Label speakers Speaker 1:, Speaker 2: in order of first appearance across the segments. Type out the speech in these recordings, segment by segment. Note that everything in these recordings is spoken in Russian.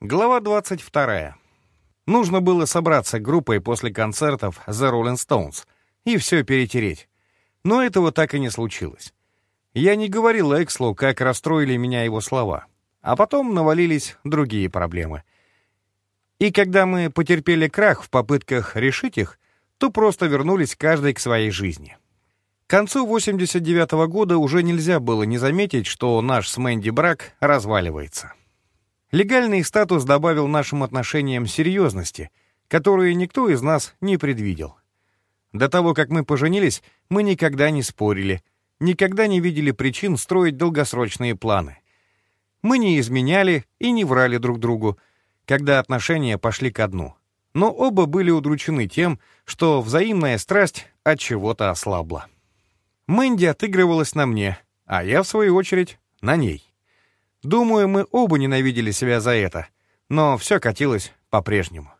Speaker 1: Глава 22. Нужно было собраться группой после концертов The Rolling Stones и все перетереть. Но этого так и не случилось. Я не говорил Экслу, как расстроили меня его слова. А потом навалились другие проблемы. И когда мы потерпели крах в попытках решить их, то просто вернулись каждый к своей жизни. К концу 89 -го года уже нельзя было не заметить, что наш с Мэнди брак разваливается. Легальный статус добавил нашим отношениям серьезности, которую никто из нас не предвидел. До того, как мы поженились, мы никогда не спорили, никогда не видели причин строить долгосрочные планы. Мы не изменяли и не врали друг другу, когда отношения пошли ко дну. Но оба были удручены тем, что взаимная страсть от чего-то ослабла. Мэнди отыгрывалась на мне, а я, в свою очередь, на ней. Думаю, мы оба ненавидели себя за это, но все катилось по-прежнему.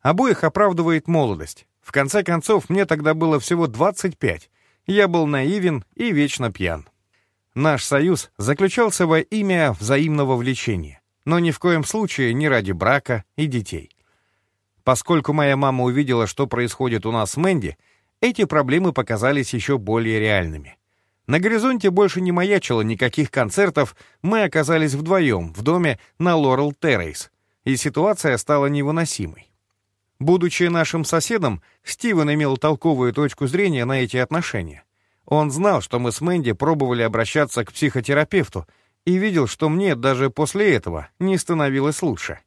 Speaker 1: Обоих оправдывает молодость. В конце концов, мне тогда было всего 25. Я был наивен и вечно пьян. Наш союз заключался во имя взаимного влечения, но ни в коем случае не ради брака и детей. Поскольку моя мама увидела, что происходит у нас с Мэнди, эти проблемы показались еще более реальными. На горизонте больше не маячило никаких концертов, мы оказались вдвоем в доме на Лорел Террейс, и ситуация стала невыносимой. Будучи нашим соседом, Стивен имел толковую точку зрения на эти отношения. Он знал, что мы с Мэнди пробовали обращаться к психотерапевту, и видел, что мне даже после этого не становилось лучше.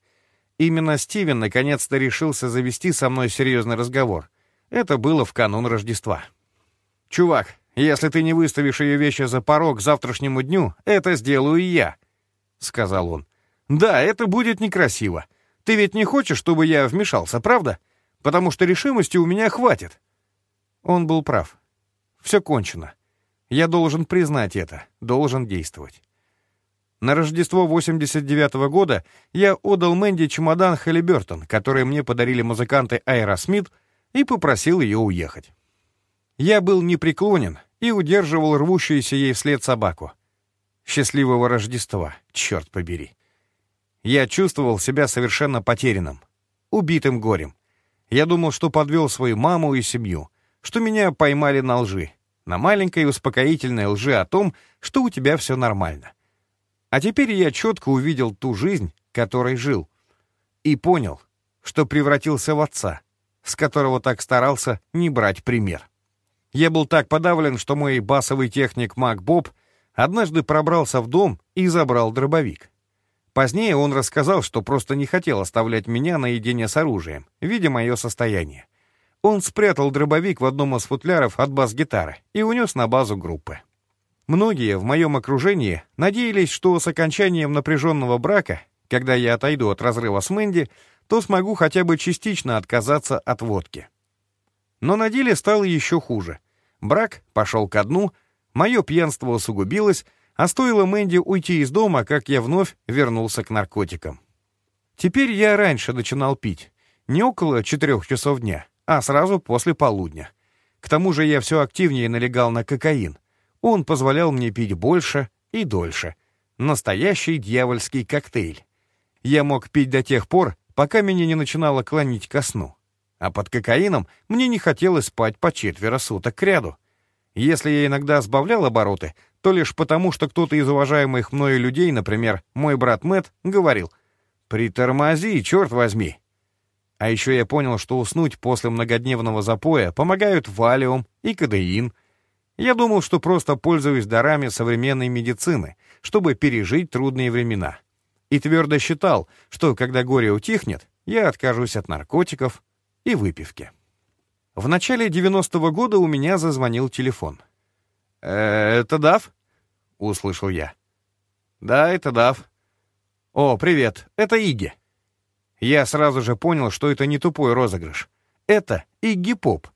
Speaker 1: Именно Стивен наконец-то решился завести со мной серьезный разговор. Это было в канун Рождества. «Чувак, если ты не выставишь ее вещи за порог завтрашнему дню, это сделаю я», — сказал он. «Да, это будет некрасиво. Ты ведь не хочешь, чтобы я вмешался, правда? Потому что решимости у меня хватит». Он был прав. Все кончено. Я должен признать это, должен действовать. На Рождество 89 -го года я отдал Мэнди чемодан Halliburton, который мне подарили музыканты Аэросмит, и попросил ее уехать. Я был непреклонен и удерживал рвущуюся ей вслед собаку. Счастливого Рождества, черт побери. Я чувствовал себя совершенно потерянным, убитым горем. Я думал, что подвел свою маму и семью, что меня поймали на лжи, на маленькой успокоительной лжи о том, что у тебя все нормально. А теперь я четко увидел ту жизнь, которой жил, и понял, что превратился в отца, с которого так старался не брать пример. Я был так подавлен, что мой басовый техник Мак Боб однажды пробрался в дом и забрал дробовик. Позднее он рассказал, что просто не хотел оставлять меня наедине с оружием, видя мое состояние. Он спрятал дробовик в одном из футляров от бас-гитары и унес на базу группы. Многие в моем окружении надеялись, что с окончанием напряженного брака, когда я отойду от разрыва с Мэнди, то смогу хотя бы частично отказаться от водки. Но на деле стало еще хуже. Брак пошел ко дну, мое пьянство усугубилось, а стоило Мэнди уйти из дома, как я вновь вернулся к наркотикам. Теперь я раньше начинал пить, не около четырех часов дня, а сразу после полудня. К тому же я все активнее налегал на кокаин. Он позволял мне пить больше и дольше. Настоящий дьявольский коктейль. Я мог пить до тех пор, пока меня не начинало клонить ко сну. А под кокаином мне не хотелось спать по четверо суток кряду. Если я иногда сбавлял обороты, то лишь потому, что кто-то из уважаемых мною людей, например, мой брат Мэт, говорил «Притормози, черт возьми!» А еще я понял, что уснуть после многодневного запоя помогают валиум и кадеин. Я думал, что просто пользуюсь дарами современной медицины, чтобы пережить трудные времена. И твердо считал, что когда горе утихнет, я откажусь от наркотиков и выпивки. В начале 90-го года у меня зазвонил телефон. «Э, «Это Дав?» — услышал я. «Да, это Дав». «О, привет, это Иги». Я сразу же понял, что это не тупой розыгрыш. Это Игги Поп,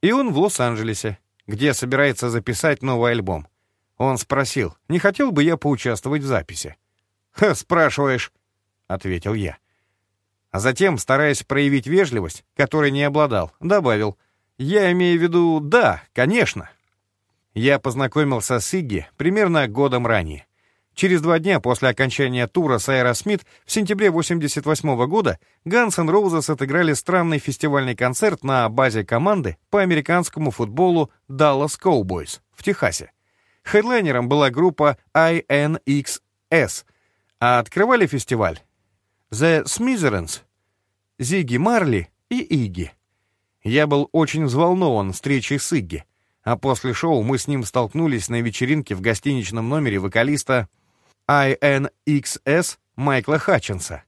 Speaker 1: и он в Лос-Анджелесе, где собирается записать новый альбом. Он спросил, не хотел бы я поучаствовать в записи. «Ха, спрашиваешь», — ответил я. А затем, стараясь проявить вежливость, которой не обладал, добавил, «Я имею в виду, да, конечно». Я познакомился с Игги примерно годом ранее. Через два дня после окончания тура с Аэросмит в сентябре 1988 года Guns N' Roses отыграли странный фестивальный концерт на базе команды по американскому футболу Dallas Cowboys в Техасе. Хедлайнером была группа INXS, а открывали фестиваль The Smithereens, Зиги Марли и Игги. Я был очень взволнован встречей с Игги, а после шоу мы с ним столкнулись на вечеринке в гостиничном номере вокалиста INXS Майкла Хатчинса.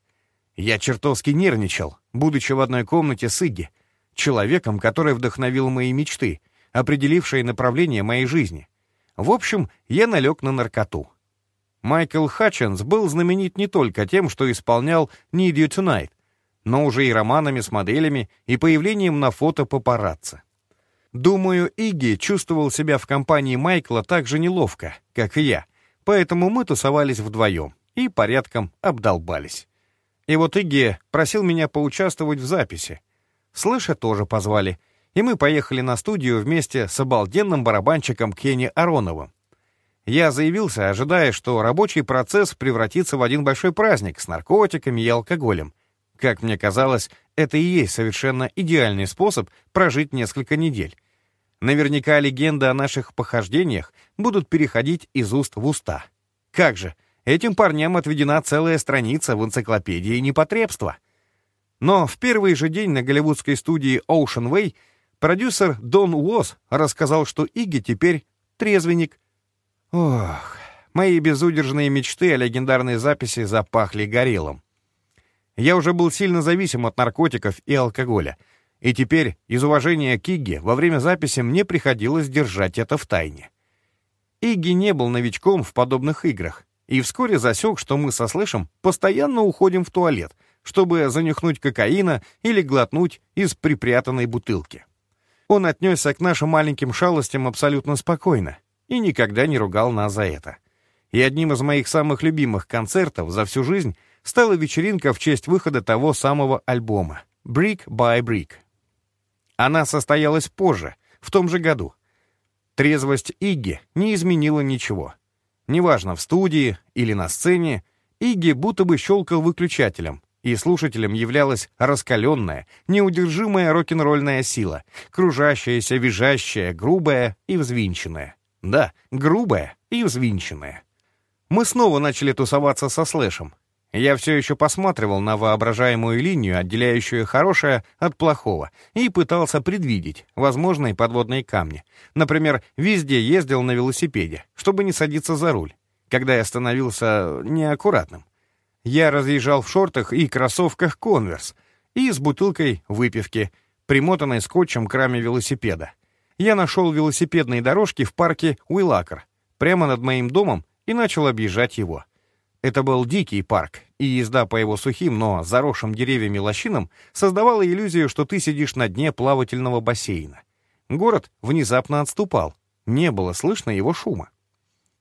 Speaker 1: Я чертовски нервничал, будучи в одной комнате с Игги, человеком, который вдохновил мои мечты, определившие направление моей жизни. В общем, я налег на наркоту. Майкл Хатчинс был знаменит не только тем, что исполнял «Need You Tonight», но уже и романами с моделями и появлением на фото папарацци. Думаю, Игги чувствовал себя в компании Майкла так же неловко, как и я, поэтому мы тусовались вдвоем и порядком обдолбались. И вот Игги просил меня поучаствовать в записи. Слыша тоже позвали, и мы поехали на студию вместе с обалденным барабанщиком Кенни Ароновым. Я заявился, ожидая, что рабочий процесс превратится в один большой праздник с наркотиками и алкоголем. Как мне казалось, это и есть совершенно идеальный способ прожить несколько недель. Наверняка легенды о наших похождениях будут переходить из уст в уста. Как же, этим парням отведена целая страница в энциклопедии непотребства. Но в первый же день на голливудской студии Ocean Way продюсер Дон Уоз рассказал, что Иги теперь трезвенник. Ох, мои безудержные мечты о легендарной записи запахли горелым. Я уже был сильно зависим от наркотиков и алкоголя — и теперь, из уважения к Игге, во время записи мне приходилось держать это в тайне. Игги не был новичком в подобных играх, и вскоре засек, что мы со Слышем постоянно уходим в туалет, чтобы занюхнуть кокаина или глотнуть из припрятанной бутылки. Он отнесся к нашим маленьким шалостям абсолютно спокойно и никогда не ругал нас за это. И одним из моих самых любимых концертов за всю жизнь стала вечеринка в честь выхода того самого альбома «Brick by Brick». Она состоялась позже, в том же году. Трезвость Игги не изменила ничего. Неважно, в студии или на сцене, Игги будто бы щелкал выключателем, и слушателем являлась раскаленная, неудержимая рок-н-ролльная сила, кружащаяся, визжащая, грубая и взвинченная. Да, грубая и взвинченная. Мы снова начали тусоваться со Слэшем, я все еще посматривал на воображаемую линию, отделяющую хорошее от плохого, и пытался предвидеть возможные подводные камни. Например, везде ездил на велосипеде, чтобы не садиться за руль, когда я становился неаккуратным. Я разъезжал в шортах и кроссовках «Конверс» и с бутылкой выпивки, примотанной скотчем к раме велосипеда. Я нашел велосипедные дорожки в парке Уилакер, прямо над моим домом, и начал объезжать его. Это был дикий парк, и езда по его сухим, но заросшим деревьями лощинам создавала иллюзию, что ты сидишь на дне плавательного бассейна. Город внезапно отступал, не было слышно его шума.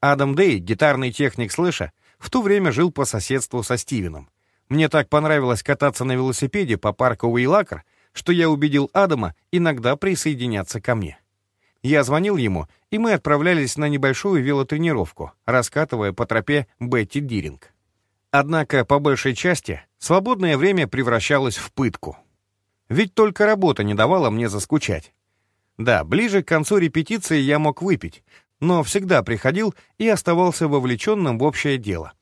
Speaker 1: Адам Дэй, гитарный техник слэша, в то время жил по соседству со Стивеном. Мне так понравилось кататься на велосипеде по парку Уейлакер, что я убедил Адама иногда присоединяться ко мне. Я звонил ему, и мы отправлялись на небольшую велотренировку, раскатывая по тропе Бетти Диринг. Однако, по большей части, свободное время превращалось в пытку. Ведь только работа не давала мне заскучать. Да, ближе к концу репетиции я мог выпить, но всегда приходил и оставался вовлеченным в общее дело.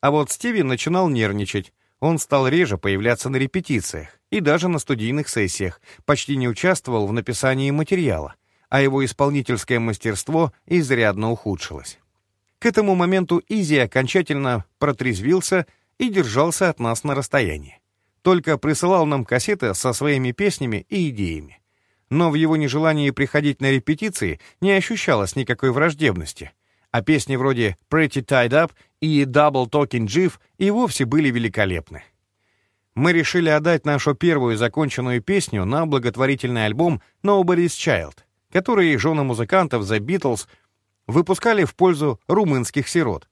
Speaker 1: А вот Стиви начинал нервничать, он стал реже появляться на репетициях и даже на студийных сессиях, почти не участвовал в написании материала, а его исполнительское мастерство изрядно ухудшилось. К этому моменту Изи окончательно протрезвился и держался от нас на расстоянии. Только присылал нам кассеты со своими песнями и идеями. Но в его нежелании приходить на репетиции не ощущалось никакой враждебности, а песни вроде «Pretty Tied Up» и «Double Talking Jive» и вовсе были великолепны. Мы решили отдать нашу первую законченную песню на благотворительный альбом «Nobody's Child», которые жены музыкантов The Beatles выпускали в пользу румынских сирот.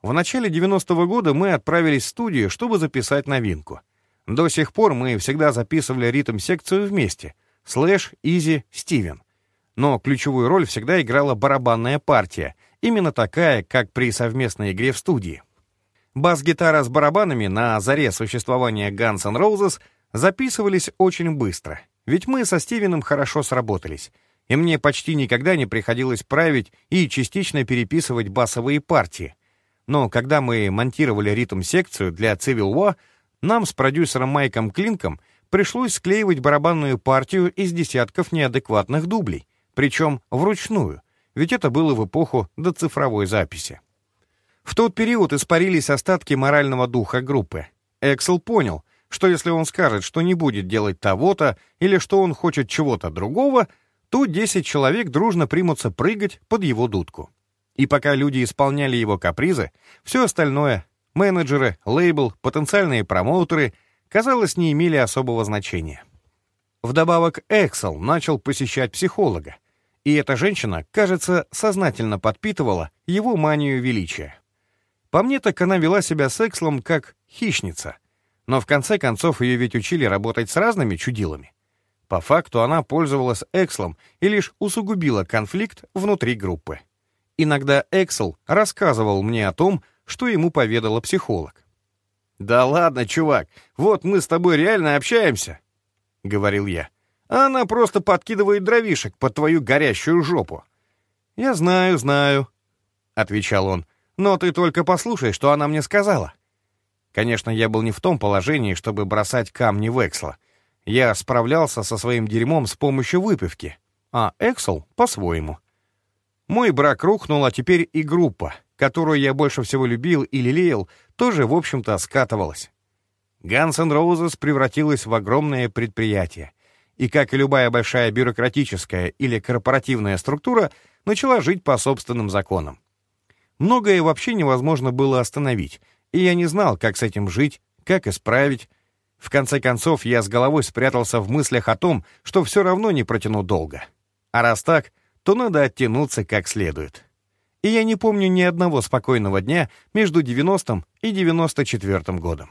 Speaker 1: В начале 90-го года мы отправились в студию, чтобы записать новинку. До сих пор мы всегда записывали ритм-секцию вместе — Слэш, Изи, Стивен. Но ключевую роль всегда играла барабанная партия, именно такая, как при совместной игре в студии. Бас-гитара с барабанами на заре существования Guns N' Roses записывались очень быстро, ведь мы со Стивеном хорошо сработались, и мне почти никогда не приходилось править и частично переписывать басовые партии. Но когда мы монтировали ритм-секцию для Civil War, нам с продюсером Майком Клинком пришлось склеивать барабанную партию из десятков неадекватных дублей, причем вручную, ведь это было в эпоху до цифровой записи. В тот период испарились остатки морального духа группы. Эксел понял, что если он скажет, что не будет делать того-то или что он хочет чего-то другого, то 10 человек дружно примутся прыгать под его дудку. И пока люди исполняли его капризы, все остальное — менеджеры, лейбл, потенциальные промоутеры — казалось, не имели особого значения. Вдобавок Эксел начал посещать психолога, и эта женщина, кажется, сознательно подпитывала его манию величия. По мне так она вела себя с Экслом как хищница, но в конце концов ее ведь учили работать с разными чудилами. По факту она пользовалась Экслом и лишь усугубила конфликт внутри группы. Иногда Эксел рассказывал мне о том, что ему поведала психолог. «Да ладно, чувак, вот мы с тобой реально общаемся», — говорил я. «А она просто подкидывает дровишек под твою горящую жопу». «Я знаю, знаю», — отвечал он. «Но ты только послушай, что она мне сказала». Конечно, я был не в том положении, чтобы бросать камни в Эксла. Я справлялся со своим дерьмом с помощью выпивки, а Эксел — по-своему. Мой брак рухнул, а теперь и группа, которую я больше всего любил и лелеял, тоже, в общем-то, скатывалась. N' Roses превратилась в огромное предприятие, и, как и любая большая бюрократическая или корпоративная структура, начала жить по собственным законам. Многое вообще невозможно было остановить, и я не знал, как с этим жить, как исправить. В конце концов, я с головой спрятался в мыслях о том, что все равно не протяну долго. А раз так, то надо оттянуться как следует. И я не помню ни одного спокойного дня между 90-м и 94-м годом.